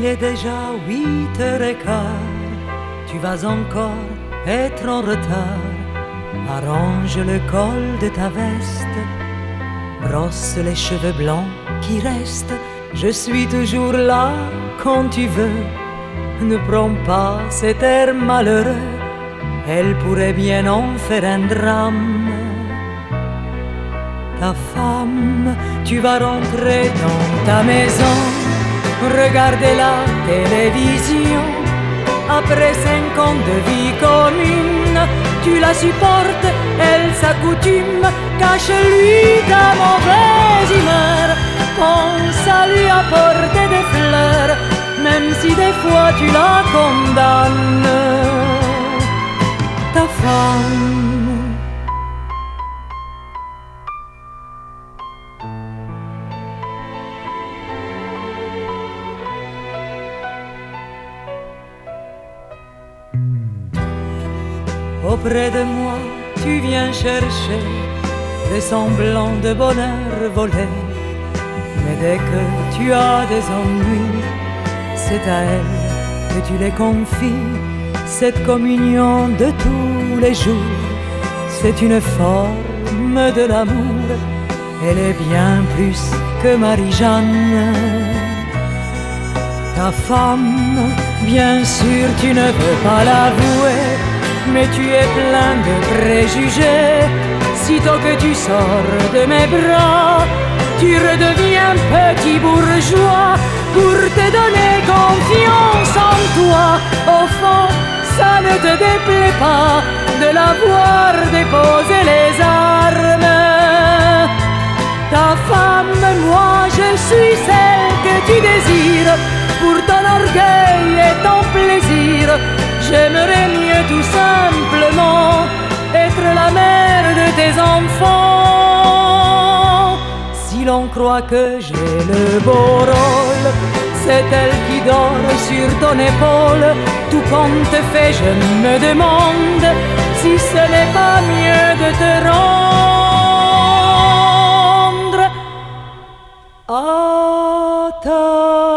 Il est déjà huit heures et quart, tu vas encore être en retard. Arrange le col de ta veste, brosse les cheveux blancs qui restent. Je suis toujours là quand tu veux. Ne prends pas cet air malheureux, elle pourrait bien en faire un drame. Ta femme, tu vas rentrer dans ta maison, regarder la télévision. Après cinq ans de vie commune, tu la supportes, elle s'accoutume, cache-lui ta mauvaise humeur, pense à lui apporter des fleurs, même si des fois tu la condamnes. Ta femme. Auprès de moi, tu viens chercher des semblants de bonheur volés. Mais dès que tu as des ennuis, c'est à elle que tu les confies. Cette communion de tous les jours, c'est une forme de l'amour. Elle est bien plus que Marie-Jeanne. Ta femme, bien sûr, tu ne veux pas l'avouer mais tu es plein de préjugés. Sitôt que tu sors de mes bras, tu redeviens petit bourgeois pour te donner confiance en toi. Au fond, ça ne te déplaît pas de la voir déposer les armes. Ta femme, moi, je suis celle que tu désires pour ton orgueil et ton plaisir. J'aimerais mieux tout simplement être la mère de tes enfants. Si l'on croit que j'ai le beau rôle, c'est elle qui dort sur ton épaule. Tout compte fait, je me demande si ce n'est pas mieux de te rendre à ta